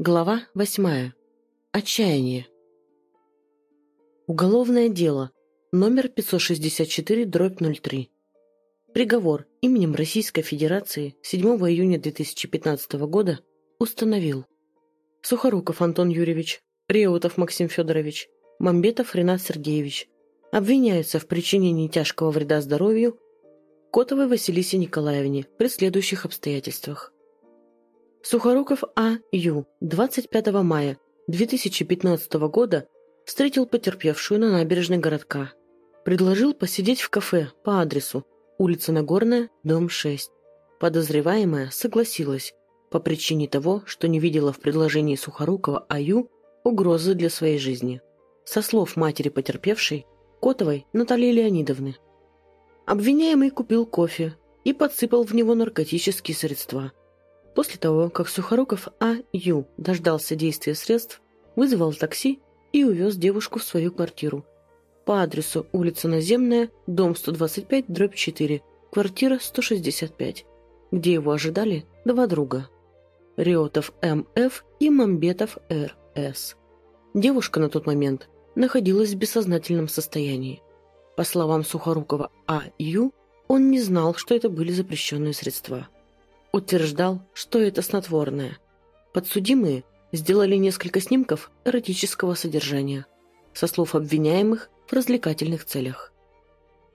Глава восьмая. Отчаяние. Уголовное дело. Номер 564-03. Приговор именем Российской Федерации 7 июня 2015 года установил Сухоруков Антон Юрьевич, Реутов Максим Федорович, Мамбетов Ренат Сергеевич обвиняются в причинении тяжкого вреда здоровью Котовой Василисе Николаевне при следующих обстоятельствах. Сухоруков А. Ю. 25 мая 2015 года встретил потерпевшую на набережной городка. Предложил посидеть в кафе по адресу улица Нагорная, дом 6. Подозреваемая согласилась по причине того, что не видела в предложении Сухорукова А.Ю. угрозы для своей жизни. Со слов матери потерпевшей, Котовой Натальи Леонидовны. Обвиняемый купил кофе и подсыпал в него наркотические средства – После того, как Сухоруков А.Ю. дождался действия средств, вызвал такси и увез девушку в свою квартиру. По адресу улица Наземная, дом 125, дробь 4, квартира 165, где его ожидали два друга. Реотов М.Ф. и Мамбетов Р.С. Девушка на тот момент находилась в бессознательном состоянии. По словам Сухорукова А.Ю., он не знал, что это были запрещенные средства утверждал, что это снотворное. Подсудимые сделали несколько снимков эротического содержания, со слов обвиняемых в развлекательных целях.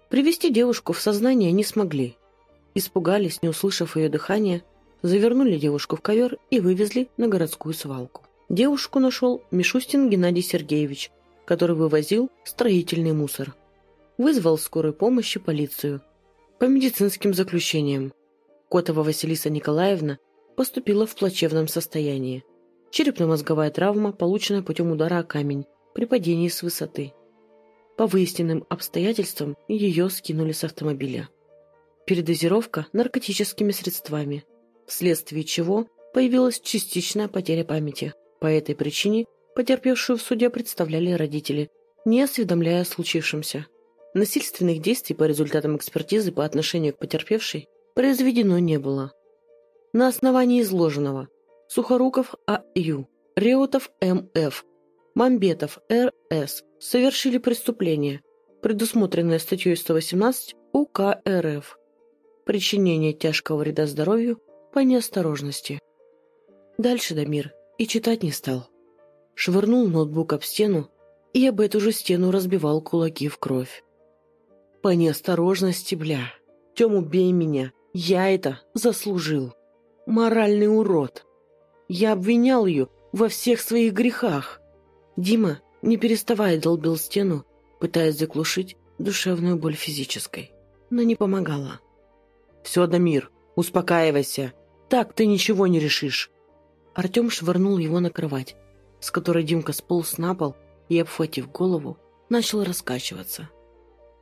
Привести девушку в сознание не смогли. Испугались, не услышав ее дыхания, завернули девушку в ковер и вывезли на городскую свалку. Девушку нашел Мишустин Геннадий Сергеевич, который вывозил строительный мусор. Вызвал скорую помощь и полицию. По медицинским заключениям Котова Василиса Николаевна поступила в плачевном состоянии. Черепно-мозговая травма, полученная путем удара о камень при падении с высоты. По выясненным обстоятельствам ее скинули с автомобиля. Передозировка наркотическими средствами, вследствие чего появилась частичная потеря памяти. По этой причине потерпевшую в суде представляли родители, не осведомляя о случившемся. Насильственных действий по результатам экспертизы по отношению к потерпевшей произведено не было. На основании изложенного Сухоруков А.Ю., Реутов М.Ф., Мамбетов Р.С. совершили преступление, предусмотренное статьей 118 УК РФ «Причинение тяжкого вреда здоровью по неосторожности». Дальше Дамир и читать не стал. Швырнул ноутбук об стену и об эту же стену разбивал кулаки в кровь. «По неосторожности, бля! Тем убей меня! Я это заслужил. Моральный урод. Я обвинял ее во всех своих грехах. Дима, не переставая, долбил стену, пытаясь заглушить душевную боль физической. Но не помогала. «Все, Дамир, успокаивайся. Так ты ничего не решишь». Артем швырнул его на кровать, с которой Димка сполз на пол и, обхватив голову, начал раскачиваться.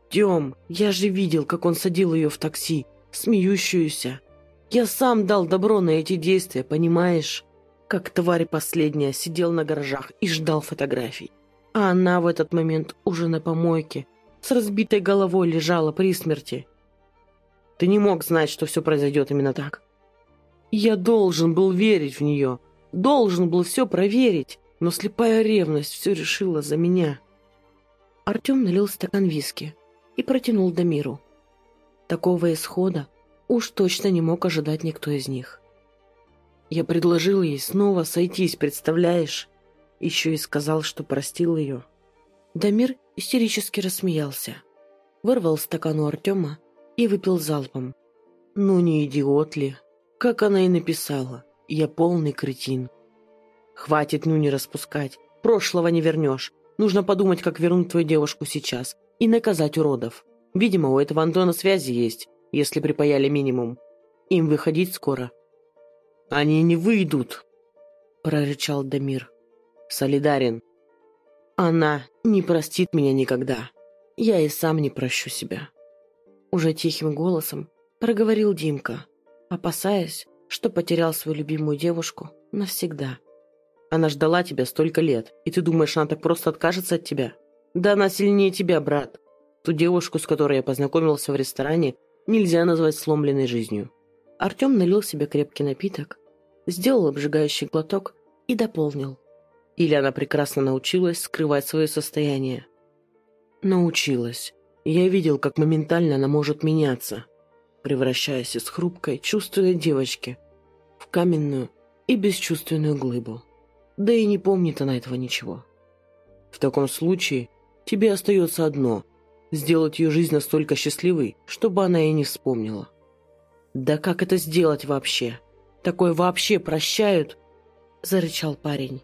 «Дем, я же видел, как он садил ее в такси смеющуюся. Я сам дал добро на эти действия, понимаешь? Как тварь последняя сидел на гаражах и ждал фотографий. А она в этот момент уже на помойке, с разбитой головой лежала при смерти. Ты не мог знать, что все произойдет именно так. Я должен был верить в нее, должен был все проверить, но слепая ревность все решила за меня. Артем налил стакан виски и протянул Дамиру. Такого исхода уж точно не мог ожидать никто из них. Я предложил ей снова сойтись, представляешь? Еще и сказал, что простил ее. Дамир истерически рассмеялся. Вырвал стакан у Артема и выпил залпом. Ну не идиот ли? Как она и написала. Я полный кретин. Хватит ну не распускать. Прошлого не вернешь. Нужно подумать, как вернуть твою девушку сейчас и наказать уродов. Видимо, у этого Антона связи есть, если припаяли минимум. Им выходить скоро. Они не выйдут, прорычал Дамир. Солидарен. Она не простит меня никогда. Я и сам не прощу себя. Уже тихим голосом проговорил Димка, опасаясь, что потерял свою любимую девушку навсегда. Она ждала тебя столько лет, и ты думаешь, она так просто откажется от тебя? Да она сильнее тебя, брат. Ту девушку, с которой я познакомился в ресторане, нельзя назвать сломленной жизнью. Артем налил себе крепкий напиток, сделал обжигающий глоток и дополнил. Или она прекрасно научилась скрывать свое состояние. Научилась. Я видел, как моментально она может меняться, превращаясь из хрупкой, чувственной девочки в каменную и бесчувственную глыбу. Да и не помнит она этого ничего. В таком случае тебе остается одно – сделать ее жизнь настолько счастливой, чтобы она и не вспомнила. Да как это сделать вообще? Такое вообще прощают? Зарычал парень.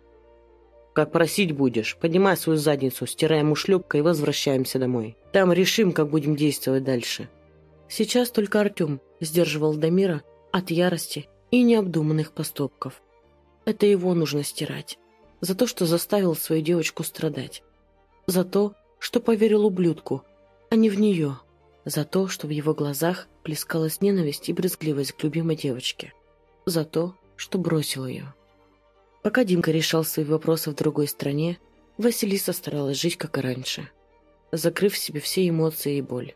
Как просить будешь, поднимай свою задницу, стираем ушлепкой и возвращаемся домой. Там решим, как будем действовать дальше. Сейчас только Артем сдерживал Дамира от ярости и необдуманных поступков. Это его нужно стирать. За то, что заставил свою девочку страдать. За то, что поверил ублюдку, а не в нее. За то, что в его глазах плескалась ненависть и брезгливость к любимой девочке. За то, что бросил ее. Пока Димка решал свои вопросы в другой стране, Василиса старалась жить, как и раньше, закрыв в себе все эмоции и боль.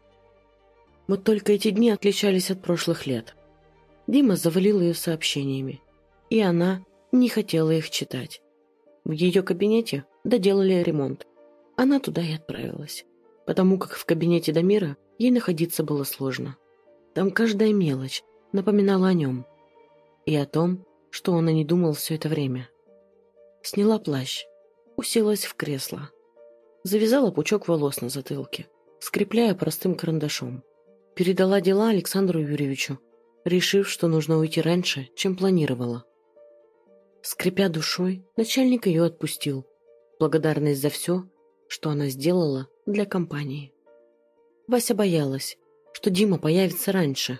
Вот только эти дни отличались от прошлых лет. Дима завалил ее сообщениями, и она не хотела их читать. В ее кабинете доделали ремонт. Она туда и отправилась, потому как в кабинете Дамира ей находиться было сложно. Там каждая мелочь напоминала о нем и о том, что он о ней думал все это время. Сняла плащ, уселась в кресло. Завязала пучок волос на затылке, скрепляя простым карандашом. Передала дела Александру Юрьевичу, решив, что нужно уйти раньше, чем планировала. Скрипя душой, начальник ее отпустил, благодарность за все, что она сделала для компании. Вася боялась, что Дима появится раньше.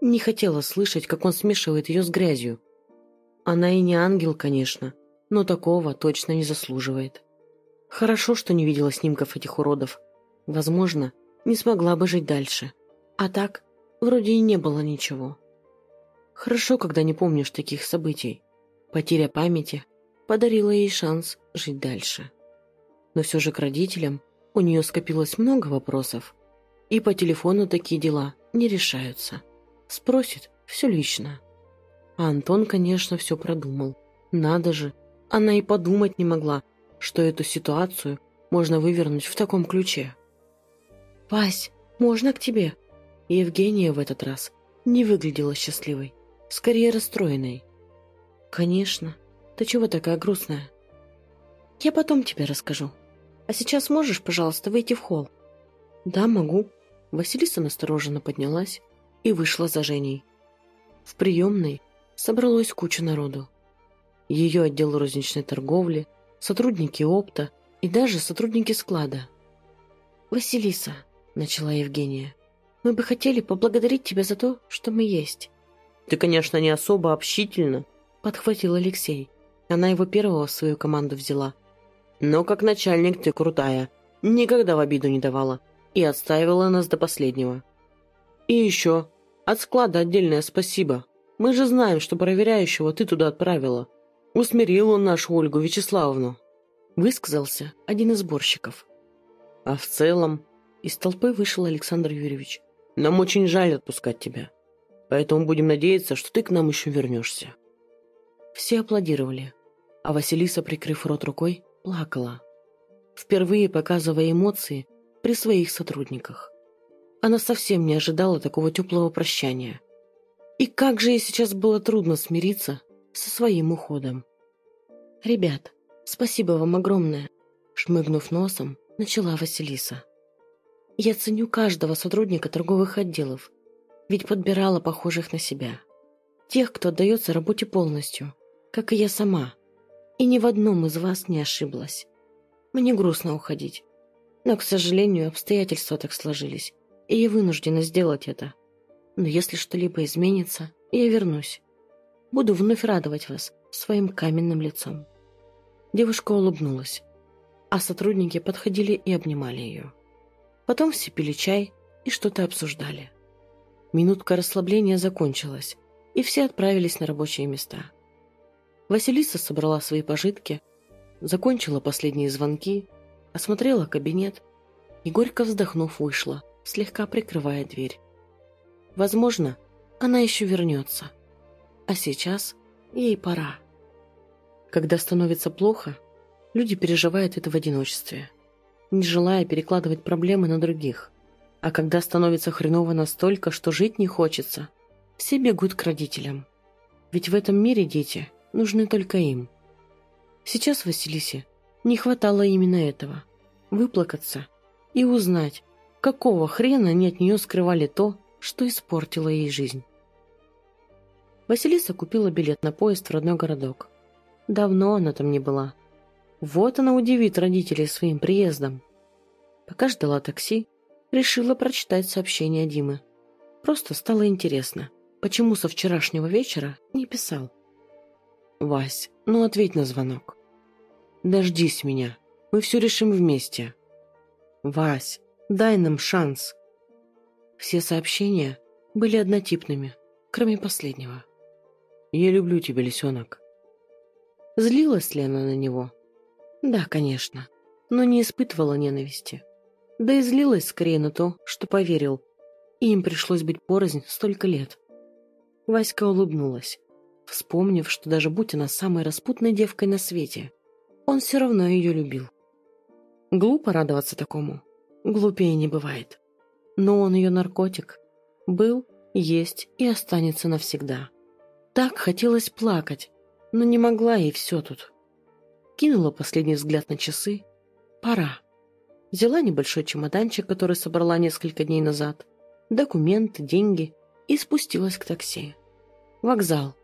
Не хотела слышать, как он смешивает ее с грязью. Она и не ангел, конечно, но такого точно не заслуживает. Хорошо, что не видела снимков этих уродов. Возможно, не смогла бы жить дальше. А так, вроде и не было ничего. Хорошо, когда не помнишь таких событий. Потеря памяти подарила ей шанс жить дальше. Но все же к родителям у нее скопилось много вопросов. И по телефону такие дела не решаются. Спросит все лично. А Антон, конечно, все продумал. Надо же, она и подумать не могла, что эту ситуацию можно вывернуть в таком ключе. «Вась, можно к тебе?» Евгения в этот раз не выглядела счастливой, скорее расстроенной. «Конечно. Ты чего такая грустная?» «Я потом тебе расскажу. А сейчас можешь, пожалуйста, выйти в холл?» «Да, могу». Василиса настороженно поднялась и вышла за Женей. В приемной собралось куча народу ее отдел розничной торговли, сотрудники опта и даже сотрудники склада. «Василиса», — начала Евгения, — «мы бы хотели поблагодарить тебя за то, что мы есть». «Ты, конечно, не особо общительна», — подхватил Алексей. Она его первого в свою команду взяла. «Но как начальник ты крутая, никогда в обиду не давала и отстаивала нас до последнего. И еще, от склада отдельное спасибо. Мы же знаем, что проверяющего ты туда отправила. Усмирил он нашу Ольгу Вячеславовну. Высказался один из сборщиков. А в целом из толпы вышел Александр Юрьевич. Нам очень жаль отпускать тебя. Поэтому будем надеяться, что ты к нам еще вернешься. Все аплодировали, а Василиса, прикрыв рот рукой, плакала. Впервые показывая эмоции при своих сотрудниках. Она совсем не ожидала такого теплого прощания. И как же ей сейчас было трудно смириться со своим уходом. «Ребят, спасибо вам огромное!» Шмыгнув носом, начала Василиса. «Я ценю каждого сотрудника торговых отделов, ведь подбирала похожих на себя. Тех, кто отдается работе полностью, как и я сама. И ни в одном из вас не ошиблась. Мне грустно уходить. Но, к сожалению, обстоятельства так сложились, и я вынуждена сделать это. Но если что-либо изменится, я вернусь. Буду вновь радовать вас своим каменным лицом». Девушка улыбнулась, а сотрудники подходили и обнимали ее. Потом все пили чай и что-то обсуждали. Минутка расслабления закончилась, и все отправились на рабочие места. Василиса собрала свои пожитки, закончила последние звонки, осмотрела кабинет и, горько вздохнув, вышла, слегка прикрывая дверь. Возможно, она еще вернется. А сейчас ей пора. Когда становится плохо, люди переживают это в одиночестве, не желая перекладывать проблемы на других. А когда становится хреново настолько, что жить не хочется, все бегут к родителям. Ведь в этом мире дети нужны только им. Сейчас Василисе не хватало именно этого – выплакаться и узнать, какого хрена они от нее скрывали то, что испортило ей жизнь. Василиса купила билет на поезд в родной городок. Давно она там не была. Вот она удивит родителей своим приездом. Пока ждала такси, решила прочитать сообщение Димы. Просто стало интересно, почему со вчерашнего вечера не писал. «Вась, ну ответь на звонок». «Дождись меня, мы все решим вместе». «Вась, дай нам шанс». Все сообщения были однотипными, кроме последнего. «Я люблю тебя, лисенок». Злилась ли она на него? Да, конечно, но не испытывала ненависти. Да и злилась скорее на то, что поверил, и им пришлось быть порознь столько лет. Васька улыбнулась, вспомнив, что даже будь она самой распутной девкой на свете, он все равно ее любил. Глупо радоваться такому. Глупее не бывает. Но он ее наркотик. Был, есть и останется навсегда. Так хотелось плакать, но не могла и все тут. Кинула последний взгляд на часы. Пора. Взяла небольшой чемоданчик, который собрала несколько дней назад, документы, деньги и спустилась к такси. Вокзал.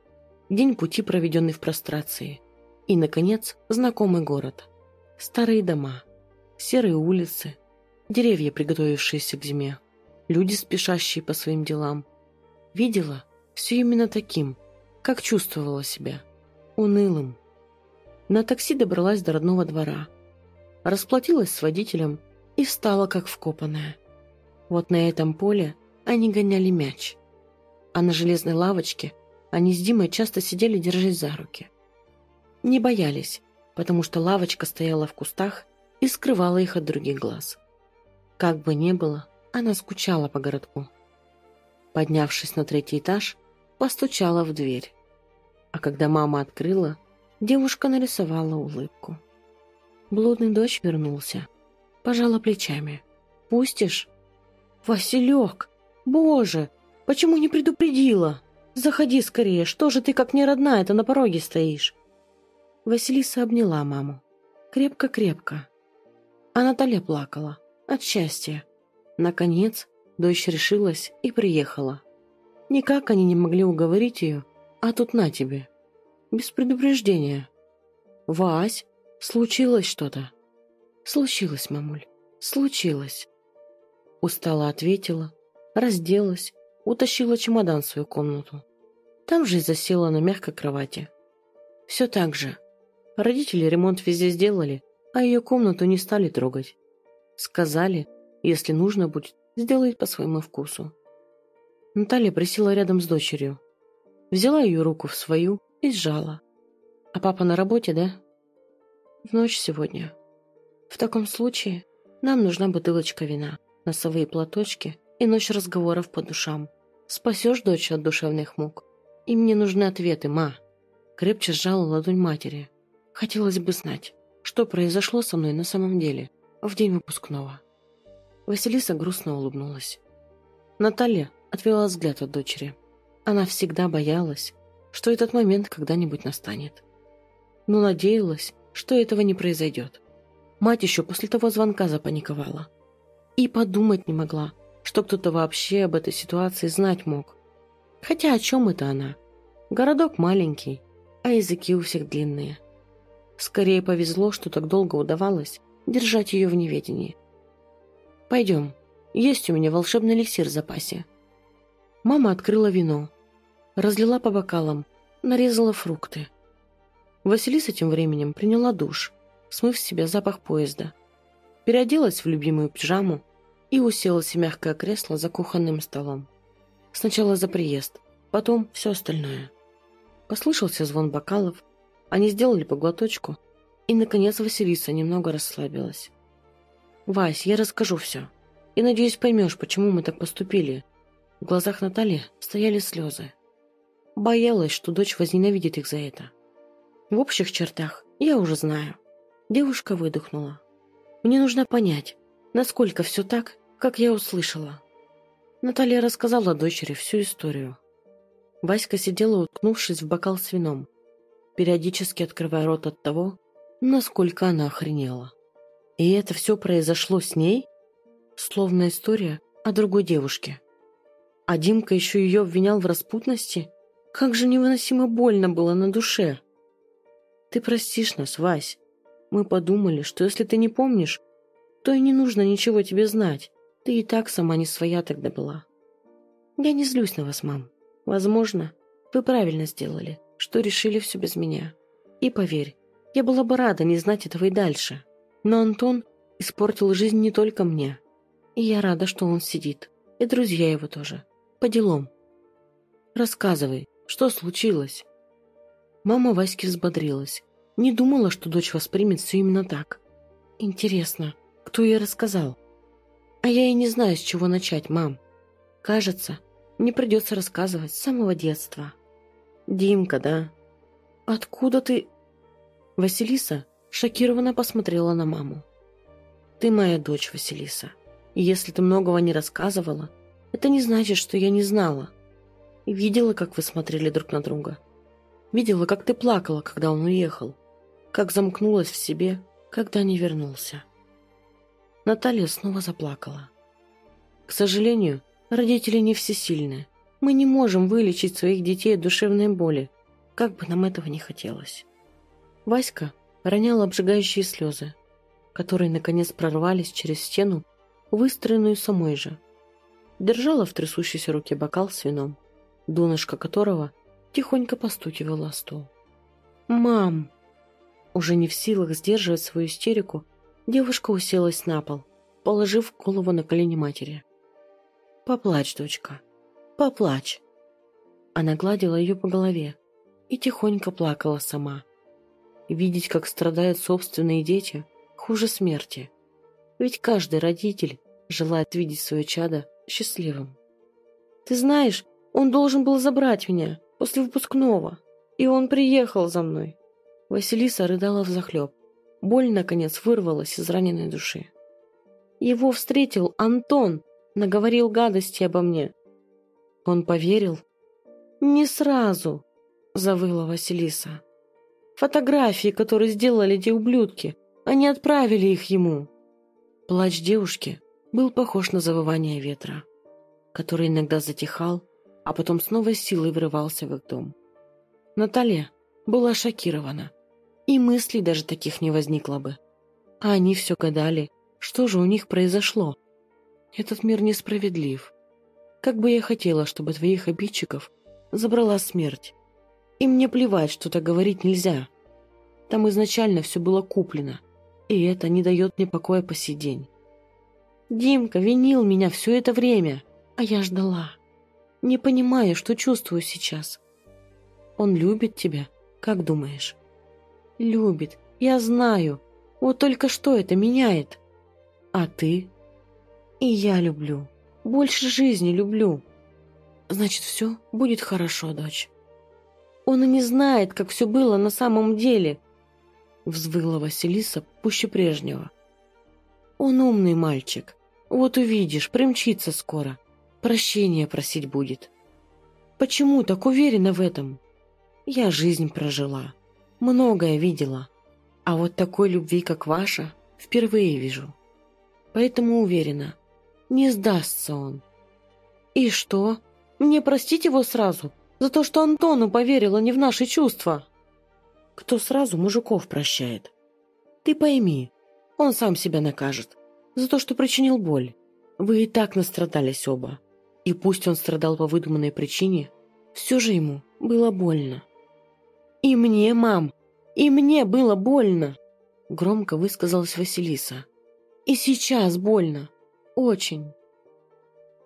День пути, проведенный в прострации. И, наконец, знакомый город. Старые дома. Серые улицы. Деревья, приготовившиеся к зиме. Люди, спешащие по своим делам. Видела все именно таким – как чувствовала себя. Унылым. На такси добралась до родного двора. Расплатилась с водителем и встала как вкопанная. Вот на этом поле они гоняли мяч. А на железной лавочке они с Димой часто сидели, держась за руки. Не боялись, потому что лавочка стояла в кустах и скрывала их от других глаз. Как бы ни было, она скучала по городку. Поднявшись на третий этаж, постучала в дверь. А когда мама открыла, девушка нарисовала улыбку. Блудный дочь вернулся. Пожала плечами. «Пустишь?» «Василек! Боже! Почему не предупредила? Заходи скорее, что же ты как не родная-то на пороге стоишь?» Василиса обняла маму. Крепко-крепко. А Наталья плакала. От счастья. Наконец, дочь решилась и приехала. Никак они не могли уговорить ее, а тут на тебе. Без предупреждения. Вась, случилось что-то? Случилось, мамуль, случилось. Устала ответила, разделась, утащила чемодан в свою комнату. Там же и засела на мягкой кровати. Все так же. Родители ремонт везде сделали, а ее комнату не стали трогать. Сказали, если нужно будет, сделать по своему вкусу. Наталья присела рядом с дочерью, Взяла ее руку в свою и сжала. «А папа на работе, да?» «В ночь сегодня. В таком случае нам нужна бутылочка вина, носовые платочки и ночь разговоров по душам. Спасешь дочь от душевных мук? И мне нужны ответы, ма». Крепче сжала ладонь матери. Хотелось бы знать, что произошло со мной на самом деле в день выпускного. Василиса грустно улыбнулась. Наталья отвела взгляд от дочери. Она всегда боялась, что этот момент когда-нибудь настанет. Но надеялась, что этого не произойдет. Мать еще после того звонка запаниковала. И подумать не могла, что кто-то вообще об этой ситуации знать мог. Хотя о чем это она? Городок маленький, а языки у всех длинные. Скорее повезло, что так долго удавалось держать ее в неведении. «Пойдем, есть у меня волшебный эликсир в запасе». Мама открыла вино, разлила по бокалам, нарезала фрукты. Василиса тем временем приняла душ, смыв с себя запах поезда. Переоделась в любимую пижаму и уселась в мягкое кресло за кухонным столом. Сначала за приезд, потом все остальное. Послышался звон бокалов, они сделали по глоточку, и, наконец, Василиса немного расслабилась. «Вась, я расскажу все. И, надеюсь, поймешь, почему мы так поступили». В глазах Натальи стояли слезы. Боялась, что дочь возненавидит их за это. В общих чертах я уже знаю. Девушка выдохнула. Мне нужно понять, насколько все так, как я услышала. Наталья рассказала дочери всю историю. Васька сидела, уткнувшись в бокал с вином, периодически открывая рот от того, насколько она охренела. И это все произошло с ней? Словно история о другой девушке. А Димка еще ее обвинял в распутности? Как же невыносимо больно было на душе. Ты простишь нас, Вась. Мы подумали, что если ты не помнишь, то и не нужно ничего тебе знать. Ты и так сама не своя тогда была. Я не злюсь на вас, мам. Возможно, вы правильно сделали, что решили все без меня. И поверь, я была бы рада не знать этого и дальше. Но Антон испортил жизнь не только мне. И я рада, что он сидит. И друзья его тоже. По делам. Рассказывай, что случилось? Мама Васьки взбодрилась. Не думала, что дочь воспримет все именно так. Интересно, кто ей рассказал? А я и не знаю, с чего начать, мам. Кажется, мне придется рассказывать с самого детства. Димка, да? Откуда ты... Василиса шокированно посмотрела на маму. Ты моя дочь, Василиса. И если ты многого не рассказывала, это не значит, что я не знала. Видела, как вы смотрели друг на друга. Видела, как ты плакала, когда он уехал как замкнулась в себе, когда не вернулся. Наталья снова заплакала. К сожалению, родители не всесильны. Мы не можем вылечить своих детей от душевной боли, как бы нам этого не хотелось. Васька роняла обжигающие слезы, которые, наконец, прорвались через стену, выстроенную самой же. Держала в трясущейся руке бокал с вином, донышко которого тихонько постукивало о стол. «Мам!» Уже не в силах сдерживать свою истерику, девушка уселась на пол, положив голову на колени матери. «Поплачь, дочка, поплачь!» Она гладила ее по голове и тихонько плакала сама. Видеть, как страдают собственные дети, хуже смерти. Ведь каждый родитель желает видеть свое чадо счастливым. «Ты знаешь, он должен был забрать меня после выпускного, и он приехал за мной. Василиса рыдала взахлеб. Боль, наконец, вырвалась из раненой души. Его встретил Антон, наговорил гадости обо мне. Он поверил? Не сразу, завыла Василиса. Фотографии, которые сделали эти ублюдки, они отправили их ему. Плач девушки был похож на завывание ветра, который иногда затихал, а потом снова силой врывался в их дом. Наталья была шокирована. И мыслей даже таких не возникло бы. А они все гадали, что же у них произошло. Этот мир несправедлив. Как бы я хотела, чтобы твоих обидчиков забрала смерть. И мне плевать, что так говорить нельзя. Там изначально все было куплено, и это не дает мне покоя по сей день. Димка винил меня все это время, а я ждала. Не понимаю, что чувствую сейчас. Он любит тебя, как думаешь? Любит, я знаю. Вот только что это меняет? А ты? И я люблю. Больше жизни люблю. Значит, все будет хорошо, дочь. Он и не знает, как все было на самом деле. Взвыла Василиса пуще прежнего. Он умный мальчик. Вот увидишь, примчится скоро. Прощения просить будет. Почему так уверена в этом? Я жизнь прожила многое видела, а вот такой любви, как ваша, впервые вижу. Поэтому уверена, не сдастся он. И что? Мне простить его сразу? За то, что Антону поверила не в наши чувства? Кто сразу мужиков прощает? Ты пойми, он сам себя накажет. За то, что причинил боль. Вы и так настрадались оба. И пусть он страдал по выдуманной причине, все же ему было больно. «И мне, мам, и мне было больно!» Громко высказалась Василиса. «И сейчас больно. Очень.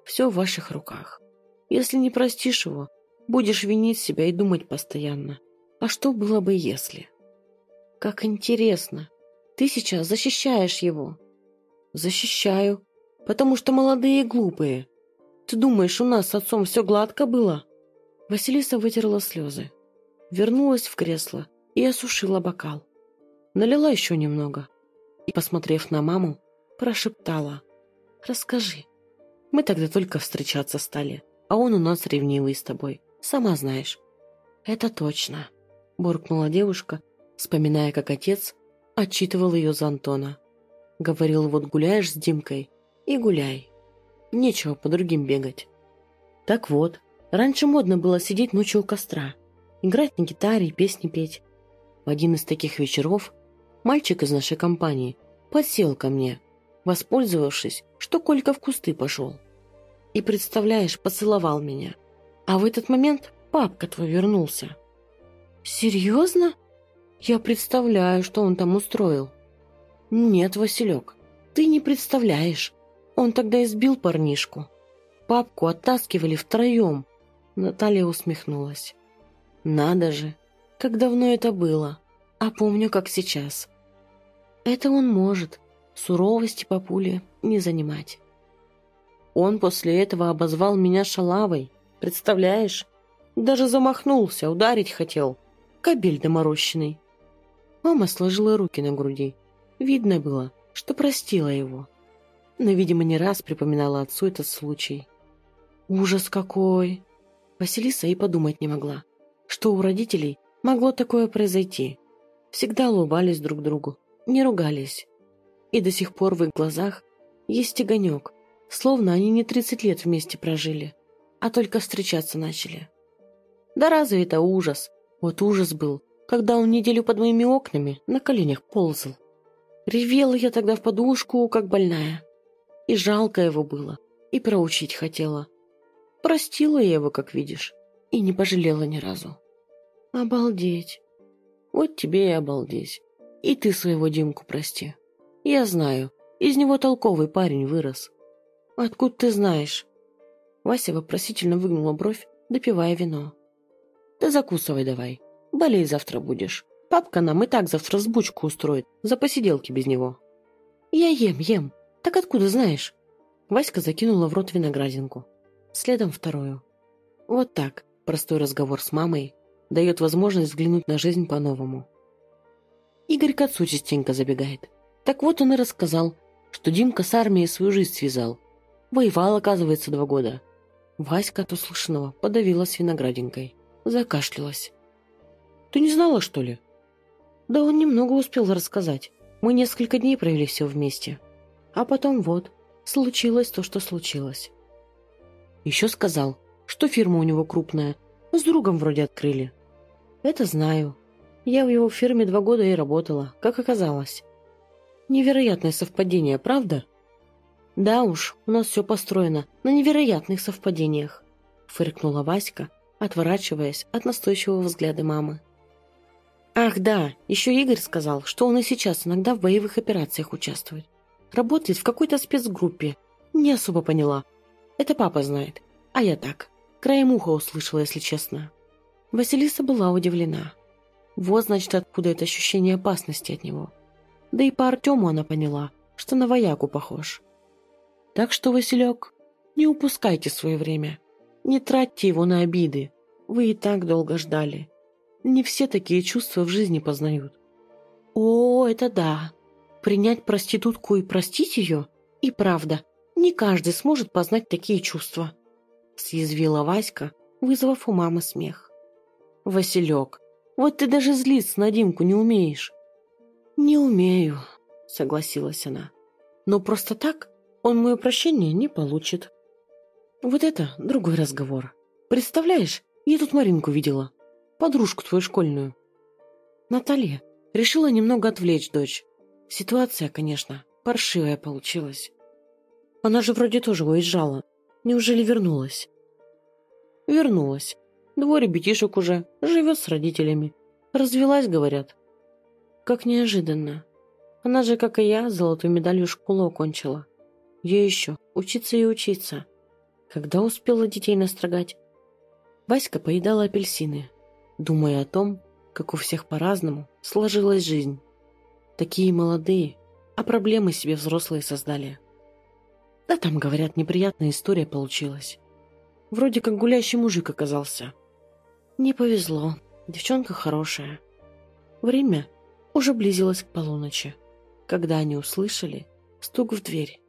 Все в ваших руках. Если не простишь его, будешь винить себя и думать постоянно. А что было бы, если? Как интересно. Ты сейчас защищаешь его. Защищаю, потому что молодые и глупые. Ты думаешь, у нас с отцом все гладко было? Василиса вытерла слезы вернулась в кресло и осушила бокал. Налила еще немного и, посмотрев на маму, прошептала. «Расскажи. Мы тогда только встречаться стали, а он у нас ревнивый с тобой, сама знаешь». «Это точно», – буркнула девушка, вспоминая, как отец отчитывал ее за Антона. Говорил, вот гуляешь с Димкой и гуляй. Нечего по другим бегать. Так вот, раньше модно было сидеть ночью у костра, играть на гитаре и песни петь. В один из таких вечеров мальчик из нашей компании подсел ко мне, воспользовавшись, что Колька в кусты пошел. И, представляешь, поцеловал меня. А в этот момент папка твой вернулся. Серьезно? Я представляю, что он там устроил. «Нет, Василек, ты не представляешь. Он тогда избил парнишку. Папку оттаскивали втроем». Наталья усмехнулась. «Надо же, как давно это было. А помню, как сейчас. Это он может. Суровости папуле не занимать». Он после этого обозвал меня шалавой. Представляешь? Даже замахнулся, ударить хотел. Кобель доморощенный. Мама сложила руки на груди. Видно было, что простила его. Но, видимо, не раз припоминала отцу этот случай. Ужас какой! Василиса и подумать не могла, что у родителей могло такое произойти. Всегда улыбались друг другу, не ругались. И до сих пор в их глазах есть огонек, словно они не 30 лет вместе прожили, а только встречаться начали. Да разве это ужас? Вот ужас был, когда он неделю под моими окнами на коленях ползал. Ревела я тогда в подушку, как больная. И жалко его было, и проучить хотела. Простила я его, как видишь, и не пожалела ни разу. Обалдеть. Вот тебе и обалдеть. И ты своего Димку прости. Я знаю, из него толковый парень вырос. Откуда ты знаешь? Вася вопросительно выгнула бровь, допивая вино. Да закусывай давай. Болей завтра будешь. Папка нам и так завтра сбучку устроит, за посиделки без него. Я ем, ем. Так откуда знаешь? Васька закинула в рот виноградинку. Следом вторую. Вот так, простой разговор с мамой дает возможность взглянуть на жизнь по-новому. Игорь к отцу частенько забегает. Так вот он и рассказал, что Димка с армией свою жизнь связал. Воевал, оказывается, два года. Васька от услышанного подавилась виноградинкой. Закашлялась. «Ты не знала, что ли?» Да он немного успел рассказать. Мы несколько дней провели все вместе. А потом вот, случилось то, что случилось. Еще сказал, что фирма у него крупная. С другом вроде открыли. Это знаю. Я в его фирме два года и работала, как оказалось. Невероятное совпадение, правда? Да уж, у нас все построено на невероятных совпадениях. Фыркнула Васька, отворачиваясь от настойчивого взгляда мамы. Ах, да, еще Игорь сказал, что он и сейчас иногда в боевых операциях участвует. Работает в какой-то спецгруппе. Не особо поняла. Это папа знает. А я так. Краем уха услышала, если честно. Василиса была удивлена. Вот, значит, откуда это ощущение опасности от него. Да и по Артему она поняла, что на вояку похож. Так что, Василек, не упускайте свое время. Не тратьте его на обиды. Вы и так долго ждали. Не все такие чувства в жизни познают. О, это да. Принять проститутку и простить ее? И правда, не каждый сможет познать такие чувства. Съязвила Васька, вызвав у мамы смех. Василек, вот ты даже злиться на Димку не умеешь. Не умею, согласилась она. Но просто так он мое прощение не получит. Вот это другой разговор. Представляешь, я тут Маринку видела подружку твою школьную. Наталья решила немного отвлечь дочь. Ситуация, конечно, паршивая получилась. Она же вроде тоже уезжала. Неужели вернулась? Вернулась. Двое ребятишек уже, живет с родителями. Развелась, говорят. Как неожиданно. Она же, как и я, золотую медалью школу окончила. Ей еще учиться и учиться. Когда успела детей настрогать? Васька поедала апельсины, думая о том, как у всех по-разному сложилась жизнь. Такие молодые, а проблемы себе взрослые создали. Да там, говорят, неприятная история получилась. Вроде как гулящий мужик оказался. Не повезло, девчонка хорошая. Время уже близилось к полуночи, когда они услышали стук в дверь.